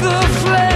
the flame.